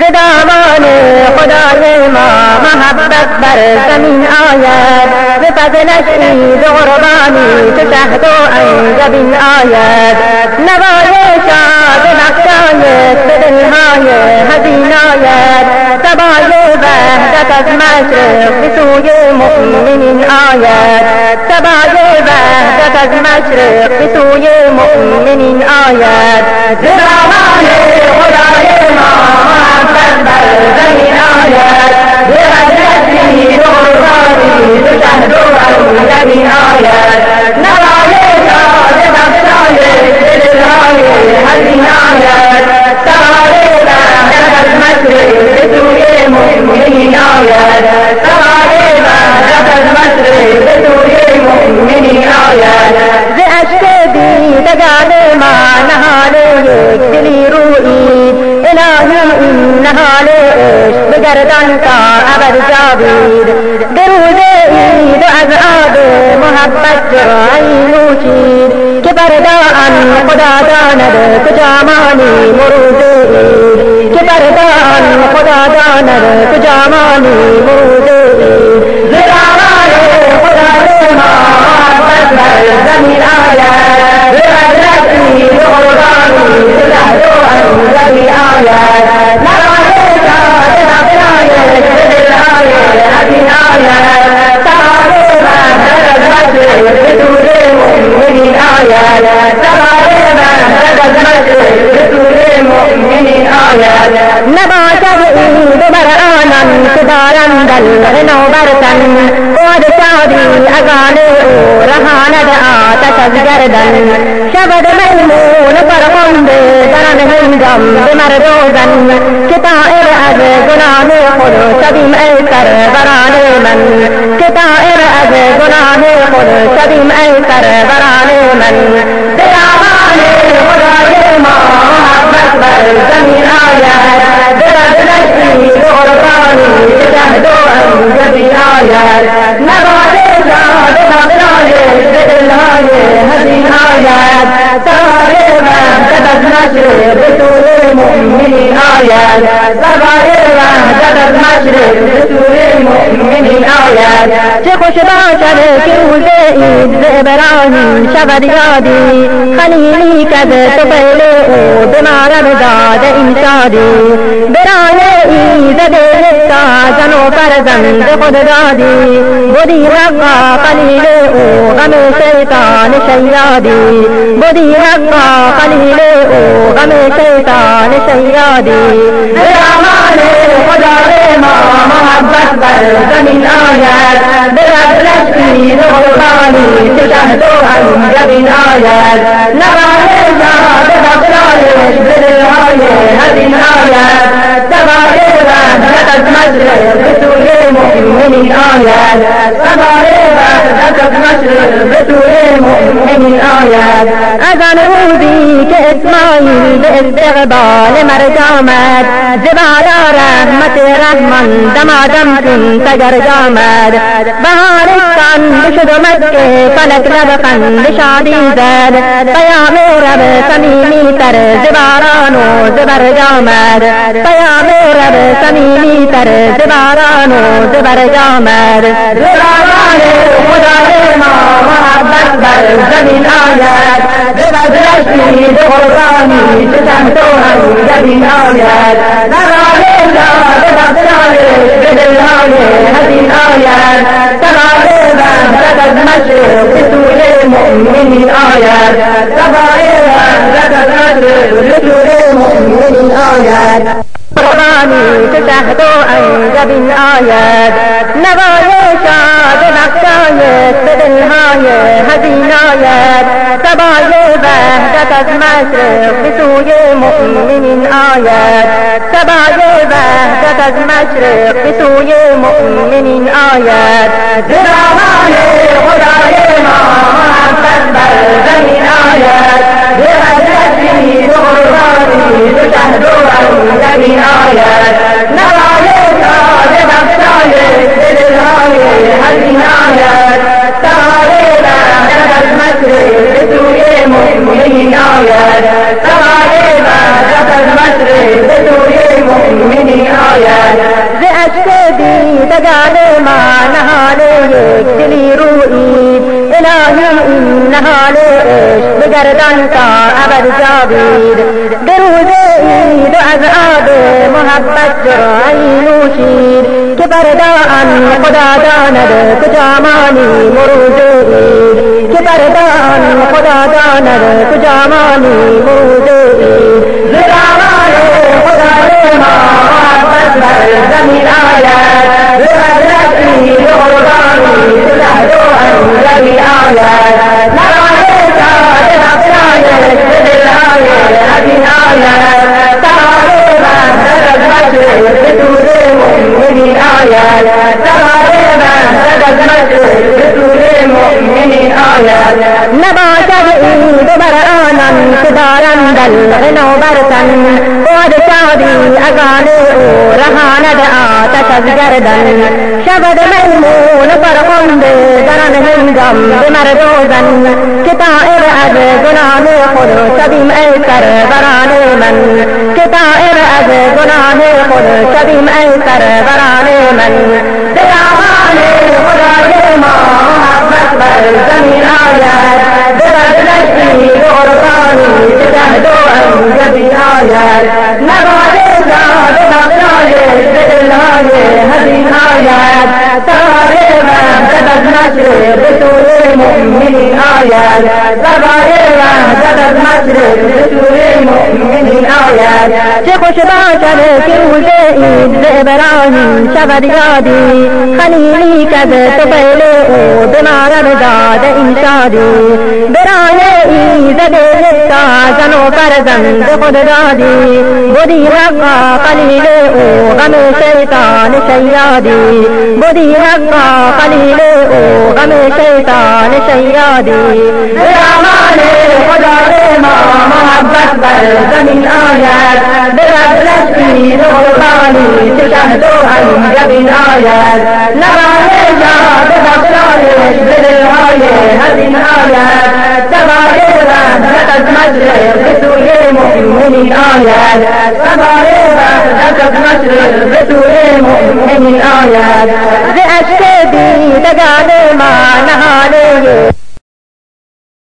ز دامان خدای ما محبت بر زمین آید به فضلش عید قربانی که شهد و انگبین آید نوای شاد بخشایت به دلهای حزین آید صبای وحدت از مشرق به سوی مؤمنین آید صبای وحدت از مشرق به سوی مؤمنین آید زدامان خدای ز اشک دیدگان ما نهال یکدلی رویید الهی این نهال عشق بگردان تا ابد جاوید به روز عید و از آب محبت جرعه‌ای نوشید که فردا آن خدا کجا مانی خدا داند کجا مانی عید زرامان خدا ما محبت بر زمین آید به حضرت عید و قربانی سلحد و انزلی آید نرای شاد بقنای دلهای حزین آید سواره بهتر از مشرق به دور مؤمنین آید سواره بهتر از مشرق به دور مؤمنین آید که دارند الغنا برتن خود شادی اذان أو رهاند آتش از گردن شود میمون فرخنده درن هنگام به مردوزن که طائر از گناه خود شویم ای سروران من که طائر از گناه خود شویم ای سروران من آید نباد شاد مبنای دلهای حزین آید سواره وحدت از مشرق به سوی مؤمنین آید سواره وحدت از مشرق به سوی مؤمنین آید چه خوش باشد که روز عید ز ابراهیم شود یادی خلیلی کز تو پهل أو به مرم داده این شادی برای ایزد یکتا زن و فرزند خود دادی بودی حقا قلیل أو غم شیطان شیادی بودی حقا قلیل أو غم شیطان شیادی برامان خدای ما محبت بر زمین آید برد رشید قربانی که شهد و انجبین آید نواه شاد بخشایش به دلهای حزین آید صبای وحدت از مشرق به سوی مؤمنین آید صبای وحدت از آن روزی که اسماعیل به استقبال مرگ آمد ز بالا رحمت رحمان دمادم چون تگرگ آمد بهارستان بشد و مکه فلک لبخند شادی زد پیام رب سمیمی تر زباران و زبرگ آمد پیام رب سمیمی تر زباران و زبرگ آمد زباران خدای ما محبت بر زمین آید به بدرشید قربانی چه تحت و انجبین آید نرای شاد بخشایش به دلهای حزین آید مشرق به سوی مؤمنین آید قربانی که شهد و انگبین آید نوای شاد بخشایت به دلهای حزین آید صبای وحدت از مشرق به سوی مؤمنین آید صبای وحدت از مشرق خدای ما محبت بر زمین الهی این نهال عشق بگردان تا ابد جاوید دروز عید و از آب محبت جرعی نوشید که بردان خدا داند کجا مانی مروز عید که بردان خدا داند کجا مانی مروز عید خدا ما مؤمنین آید تمام بحثت مشرق بطور مؤمنین آید نباشد عید بر آنان که دارند الغنو برتن و شادی اگان أو رهاند آتش از گردن شبد میمون فرخنده زنن هنگام به مردوزن که تائر از گناه خود شویم ای سروران من که تائر از گناه خود شویم ای سروران من دلامان خدای ما محبت بر زمین آید ببردشتی قربانی که تهدو انجبی آید نباید زاد بغلایش به دلهای هزین آید تاره وحدت مشرق به سوی مؤمنین آید زبای وحدت چه خوش باشد که روز عید ز ابراهیم شود یادی خلیلی کز طفیل أو بمارد داد این شادی برای ایزد یکتا زن و فرزند خود دادی. بودی حقا قلیل أو غم شیطان شیادی. بودی حقا خلیل او غم شیطان شیادی. ز دامان خدای ما محبت بر زمین آید برد عید قربانی که شهد و انگبین آید نوای شاد بخشایش به دلهای حزین آید صبای وحدت از مشرق به سوی مؤمنین آید صبای وحدت از مشرق به سوی مؤمنین آید ز اشک دیدگان ما نهاله